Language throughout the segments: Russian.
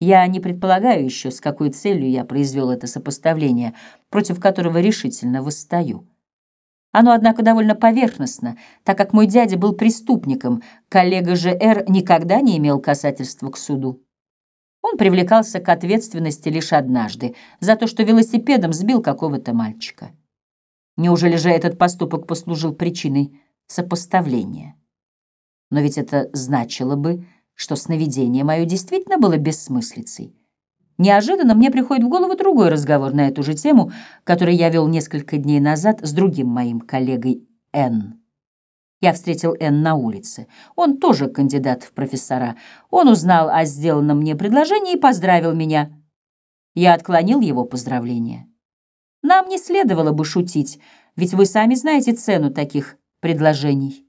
Я не предполагаю еще, с какой целью я произвел это сопоставление, против которого решительно восстаю. Оно, однако, довольно поверхностно, так как мой дядя был преступником, коллега же Р. никогда не имел касательства к суду. Он привлекался к ответственности лишь однажды, за то, что велосипедом сбил какого-то мальчика. Неужели же этот поступок послужил причиной сопоставления? Но ведь это значило бы, что сновидение мое действительно было бессмыслицей. Неожиданно мне приходит в голову другой разговор на эту же тему, который я вел несколько дней назад с другим моим коллегой Н. Я встретил Н на улице. Он тоже кандидат в профессора. Он узнал о сделанном мне предложении и поздравил меня. Я отклонил его поздравления. Нам не следовало бы шутить, ведь вы сами знаете цену таких предложений.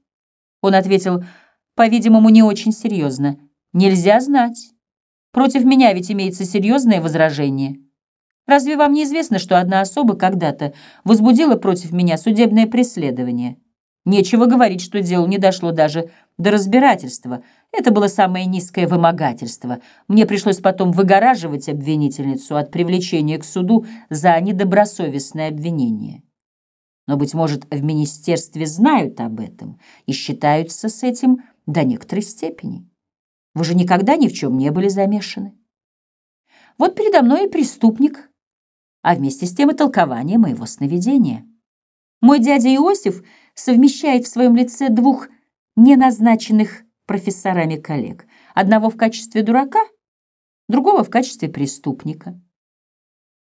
Он ответил, по-видимому, не очень серьезно. Нельзя знать. Против меня ведь имеется серьезное возражение. Разве вам не известно, что одна особа когда-то возбудила против меня судебное преследование? Нечего говорить, что дело не дошло даже до разбирательства. Это было самое низкое вымогательство. Мне пришлось потом выгораживать обвинительницу от привлечения к суду за недобросовестное обвинение. Но, быть может, в министерстве знают об этом и считаются с этим до некоторой степени. Вы же никогда ни в чем не были замешаны. Вот передо мной и преступник, а вместе с тем и толкование моего сновидения. Мой дядя Иосиф совмещает в своем лице двух неназначенных профессорами коллег. Одного в качестве дурака, другого в качестве преступника.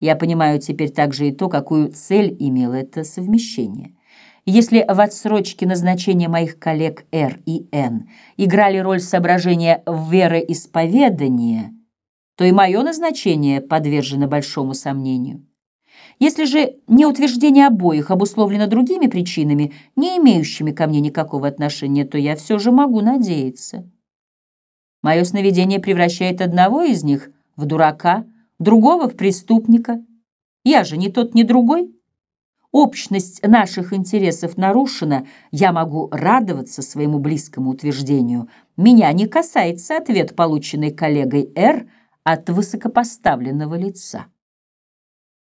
Я понимаю теперь также и то, какую цель имело это совмещение. Если в отсрочке назначения моих коллег Р и Н играли роль соображения вероисповедания, то и мое назначение подвержено большому сомнению. Если же неутверждение обоих обусловлено другими причинами, не имеющими ко мне никакого отношения, то я все же могу надеяться. Мое сновидение превращает одного из них в дурака, другого в преступника. Я же ни тот, ни другой общность наших интересов нарушена, я могу радоваться своему близкому утверждению. Меня не касается ответ, полученный коллегой Р. от высокопоставленного лица.